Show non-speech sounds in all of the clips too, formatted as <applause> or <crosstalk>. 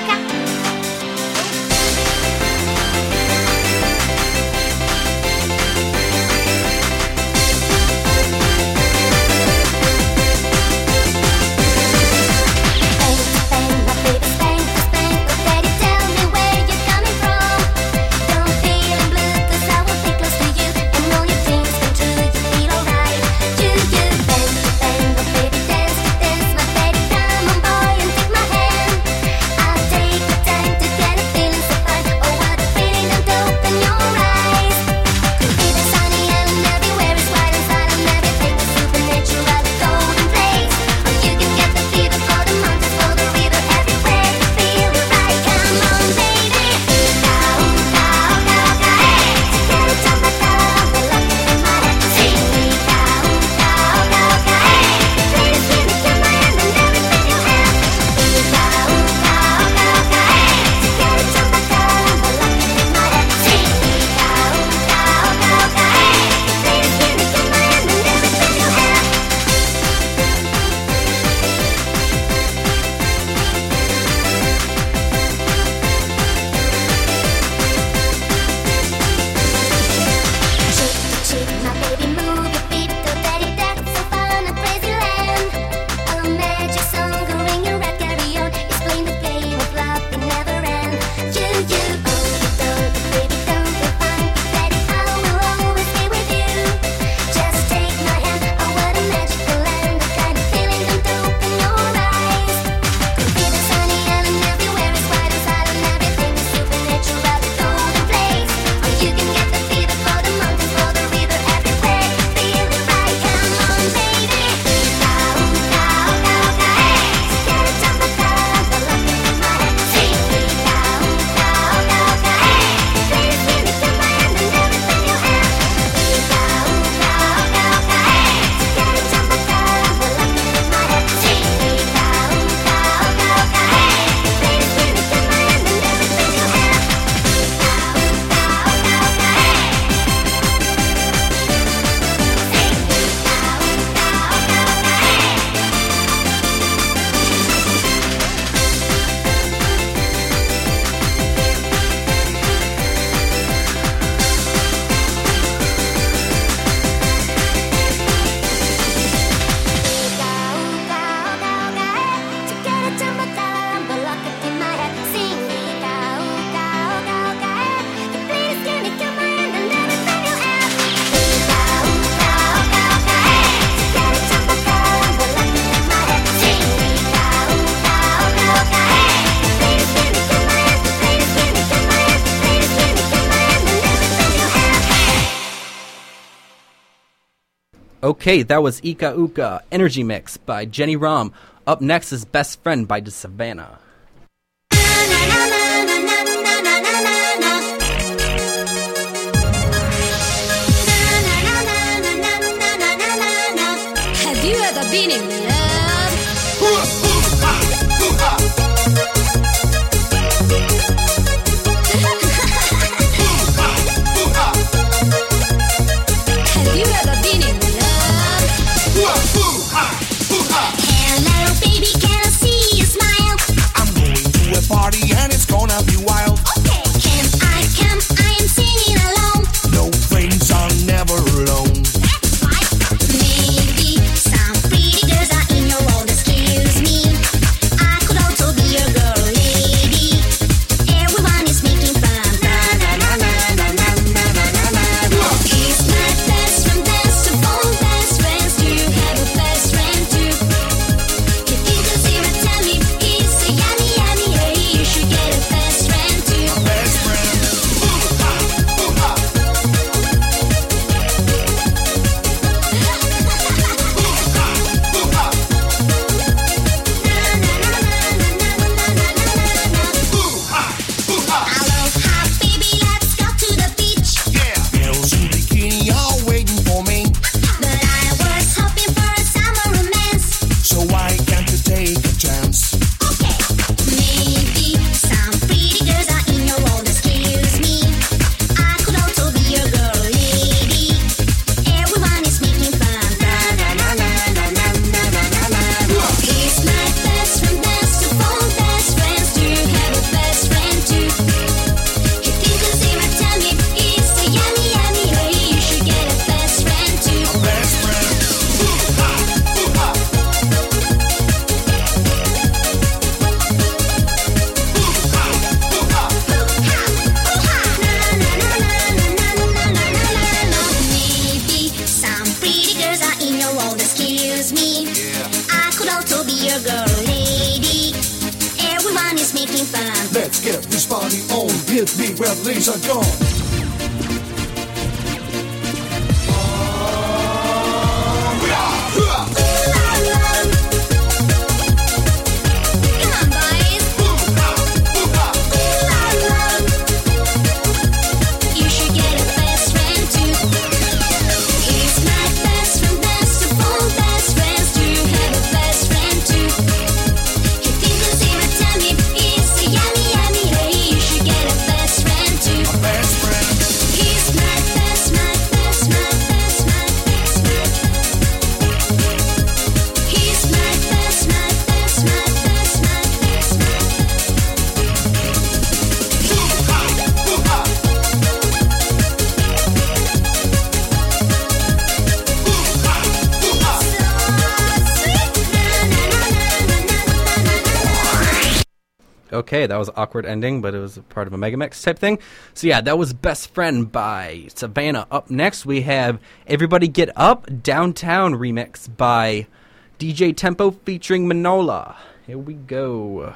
Look out. Okay, that was Ika Uka Energy Mix by Jenny Rom. Up next is Best Friend by De Savannah. Have you ever been in that was an awkward ending, but it was part of a Megamix type thing. So yeah, that was Best Friend by Savannah. Up next, we have Everybody Get Up Downtown remix by DJ Tempo featuring Manola. Here we go.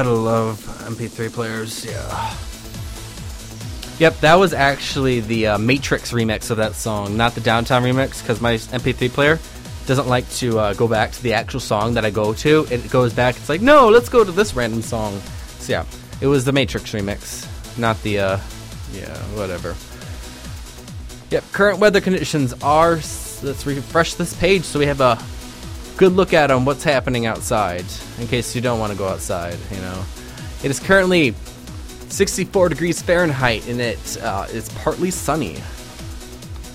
Gotta love MP3 players. Yeah. Yep, that was actually the uh, Matrix remix of that song, not the Downtown remix, because my MP3 player doesn't like to uh, go back to the actual song that I go to. It goes back. It's like, no, let's go to this random song. So yeah, it was the Matrix remix, not the. Uh, yeah, whatever. Yep, current weather conditions are. Let's refresh this page so we have a good look at on what's happening outside, in case you don't want to go outside. You know, it is currently 64 degrees Fahrenheit, and it uh, is partly sunny.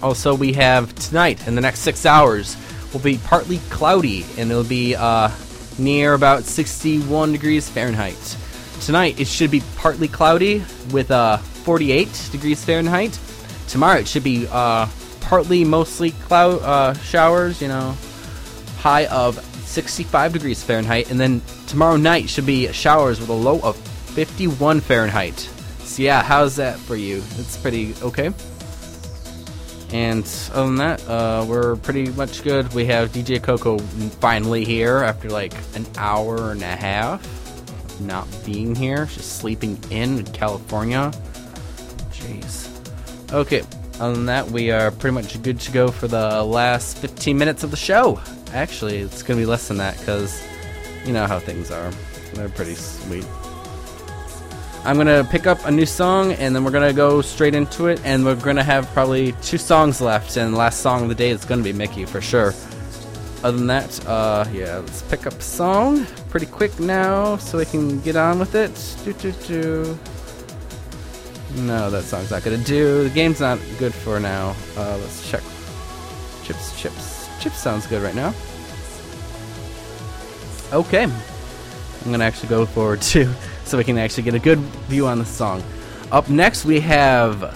Also, we have tonight in the next six hours will be partly cloudy, and it'll be uh, near about 61 degrees Fahrenheit. Tonight it should be partly cloudy with uh, 48 degrees Fahrenheit. Tomorrow it should be uh, partly mostly cloud uh, showers. You know, high of 65 degrees Fahrenheit, and then tomorrow night should be showers with a low of 51 Fahrenheit. So yeah, how's that for you? It's pretty okay. And other than that, uh, we're pretty much good. We have DJ Coco finally here after like an hour and a half of not being here. She's sleeping in California. Jeez. Okay, other than that, we are pretty much good to go for the last 15 minutes of the show. Actually, it's going to be less than that because you know how things are. They're pretty sweet. I'm going to pick up a new song and then we're going to go straight into it. And we're going to have probably two songs left. And the last song of the day is going to be Mickey for sure. Other than that, uh, yeah, let's pick up a song pretty quick now so we can get on with it. Do, do, do. No, that song's not gonna do. The game's not good for now. Uh, let's check. Chips, chips, chips sounds good right now. Okay, I'm gonna actually go forward <laughs> to so we can actually get a good view on the song. Up next, we have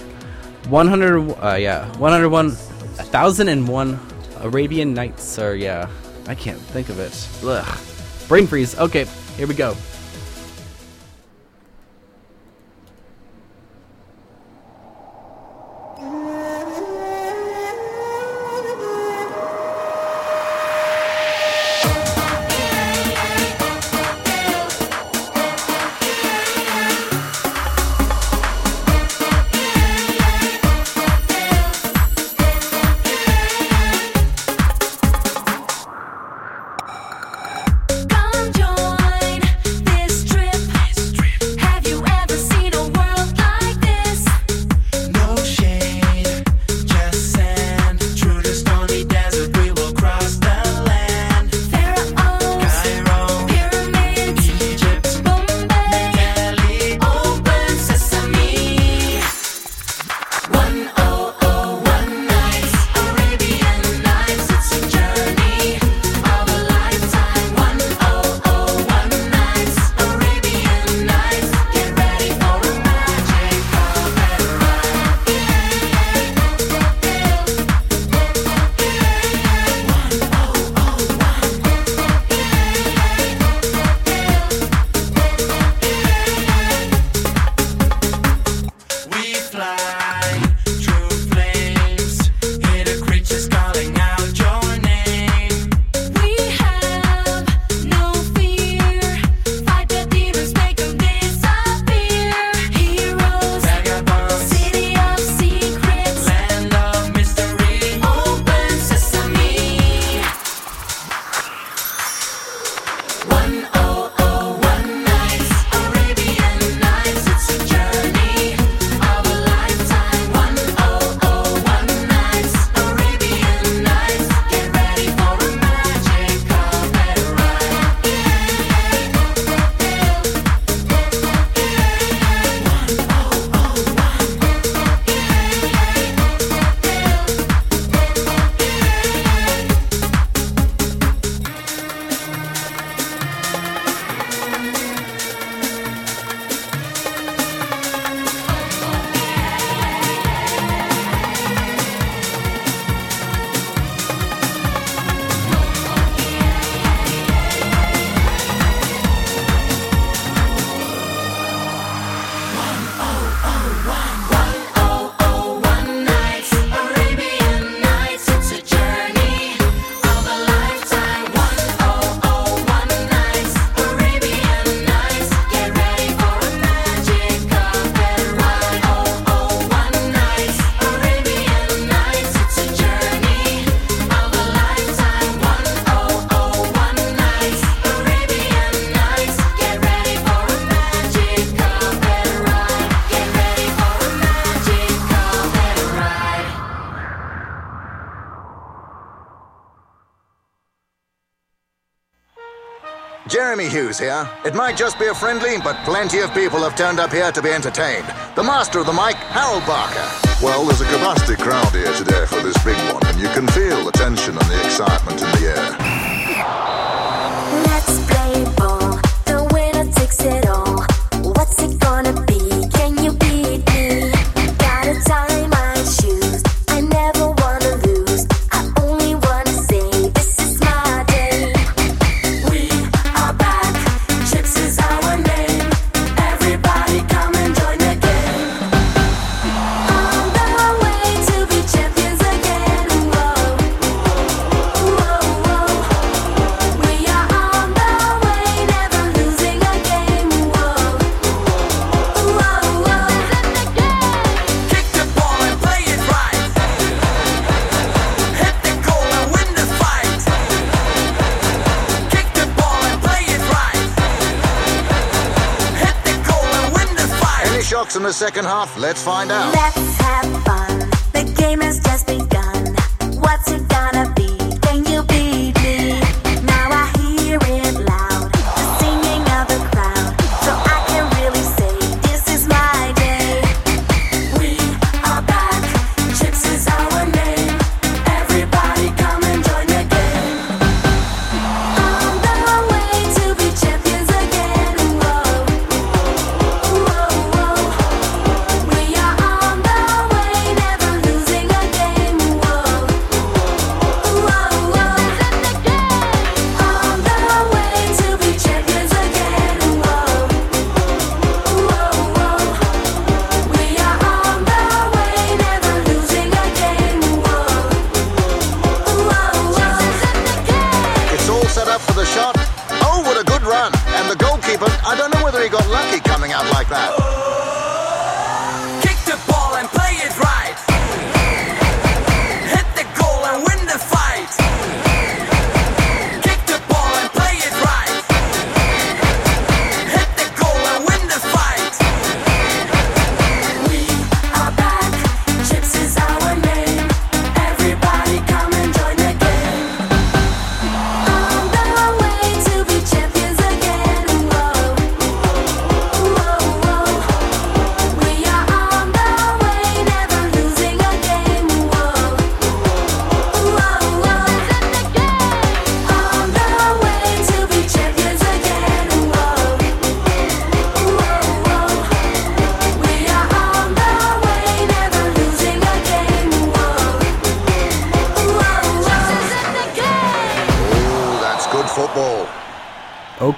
100. Uh, yeah, 101, 1001 Arabian Nights. Or yeah, I can't think of it. Ugh, brain freeze. Okay, here we go. Jeremy Hughes here. It might just be a friendly, but plenty of people have turned up here to be entertained. The master of the mic, Harold Barker. Well, there's a capacity crowd here today for this big one, and you can feel the tension and the excitement in the air. Let's play ball. The winner takes it all. Second half? Let's find out. Let's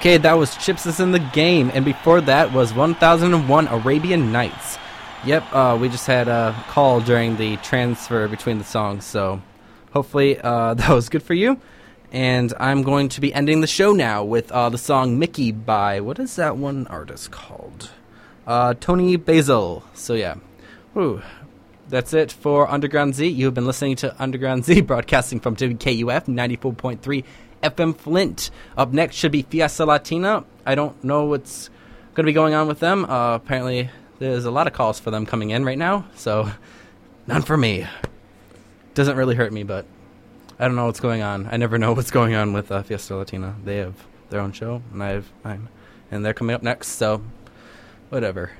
Okay, that was Chips is in the game, and before that was 1001 Arabian Nights. Yep, uh, we just had a call during the transfer between the songs, so hopefully uh, <laughs> that was good for you. And I'm going to be ending the show now with uh, the song Mickey by, what is that one artist called? Uh, Toni Basil. So yeah. Whew. That's it for Underground Z. You have been listening to Underground Z <laughs> broadcasting from WKUF 94.3 FM Flint. Up next should be Fiesta Latina. I don't know what's going to be going on with them. Uh, apparently, there's a lot of calls for them coming in right now, so <laughs> none for me. Doesn't really hurt me, but I don't know what's going on. I never know <laughs> what's going on with uh, Fiesta Latina. They have their own show, and I've I'm, and they're coming up next. So, whatever.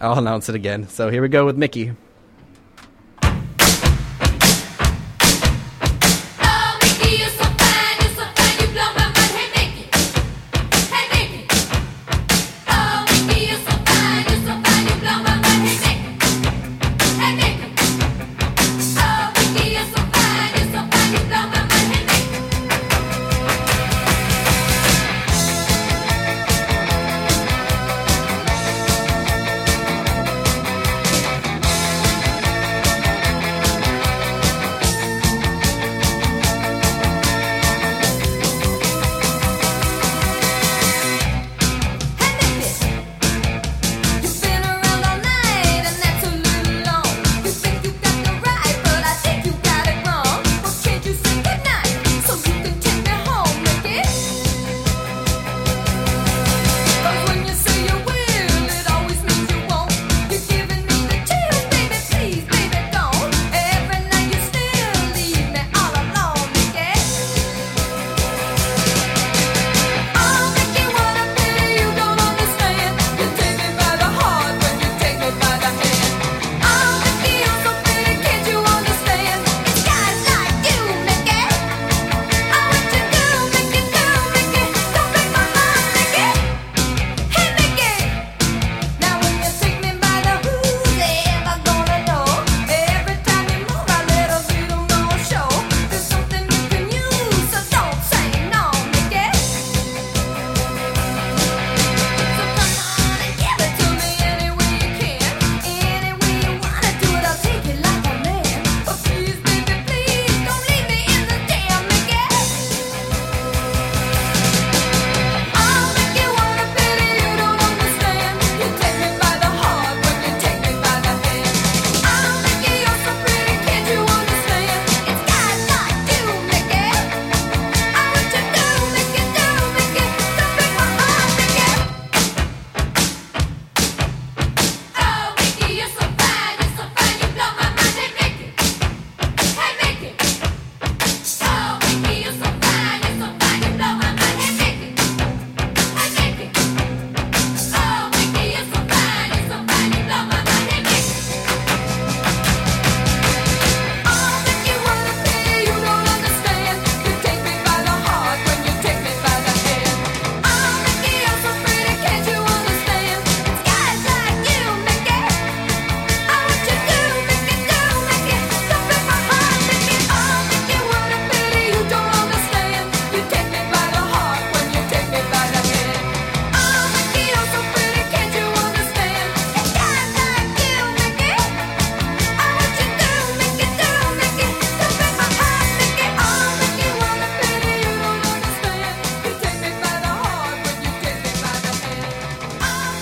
I'll announce it again. So here we go with Mickey.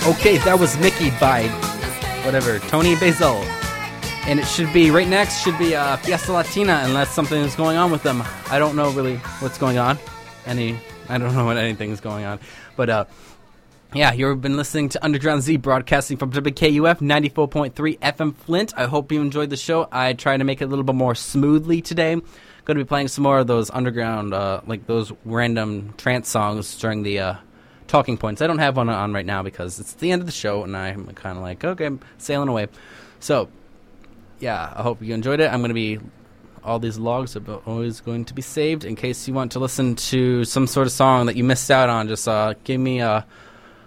Okay, that was Mickey by whatever Toni Basil, and it should be right next. Should be uh, Fiesta Latina, unless something is going on with them. I don't know really what's going on. Any, I don't <laughs> know what anything's going on, but uh, yeah, you've been listening to Underground Z broadcasting from WKUF 94.3 FM Flint. I hope you enjoyed the show. I tried to make it a little bit more smoothly today. Going to be playing some more of those underground, uh, like those random trance songs during the uh, talking points. I don't have one on right now because it's the end of the show and I'm kind of like, okay, I'm sailing away. So, yeah, I hope you enjoyed it. I'm going to be all these logs are always going to be saved in case you want to listen to some sort of song that you missed out on. Just uh, give me a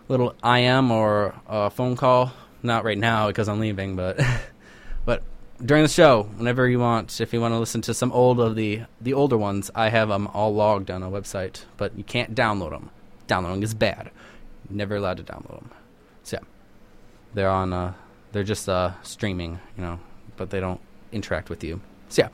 little IM or a phone call. Not right now because I'm leaving, but <laughs> but during the show, whenever you want, if you want to listen to some old of the the older ones, I have them all logged on a website, but you can't download them. Downloading is bad. Never allowed to download them. So yeah, they're on. Uh, they're just uh, streaming, you know, but they don't interact with you. So yeah,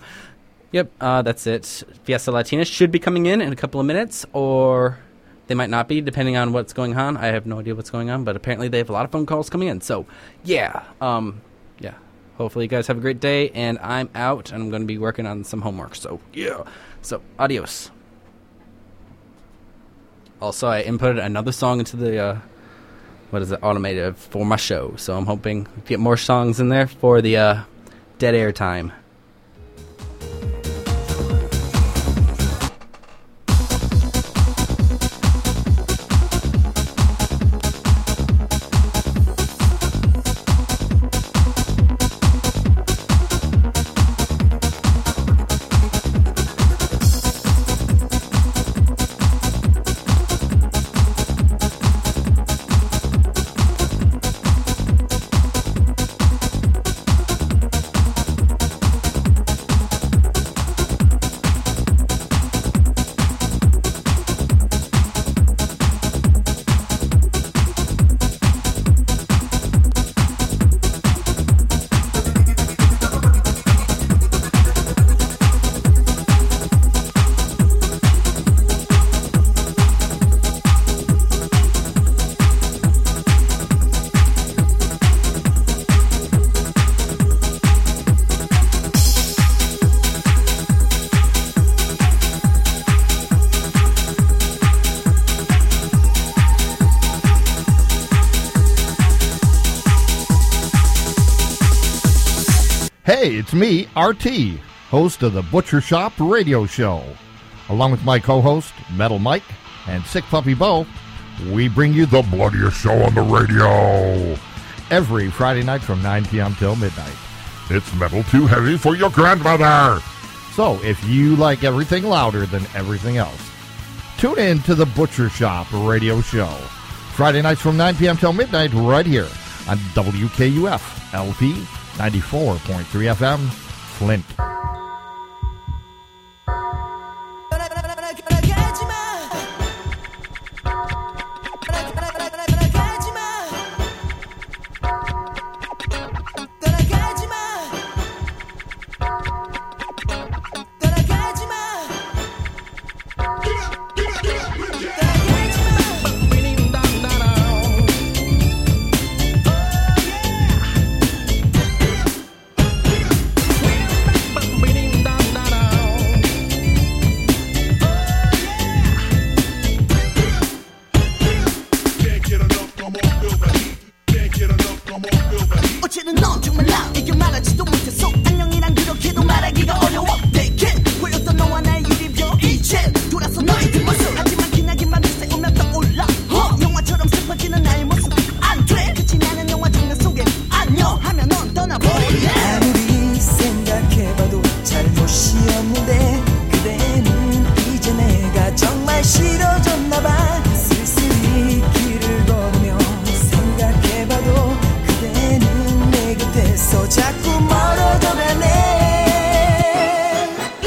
yep, uh, that's it. Fiesta Latina should be coming in in a couple of minutes, or they might not be, depending on what's going on. I have no idea what's going on, but apparently they have a lot of phone calls coming in. So yeah, um, yeah. Hopefully you guys have a great day, and I'm out, and I'm going to be working on some homework. So yeah, so adios. Also, I inputted another song into the uh, what is it automated for my show. So I'm hoping to get more songs in there for the uh, dead air time. Hey, it's me, RT, host of the Butcher Shop Radio Show. Along with my co host, Metal Mike, and Sick Puppy Bo, we bring you the bloodiest show on the radio. Every Friday night from 9 p.m. till midnight. It's metal too heavy for your grandmother. So if you like everything louder than everything else, tune in to the Butcher Shop Radio Show. Friday nights from 9 p.m. till midnight, right here on WKUF LP 94.3 FM, Flint.